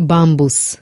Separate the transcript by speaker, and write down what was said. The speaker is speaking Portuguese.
Speaker 1: bambus.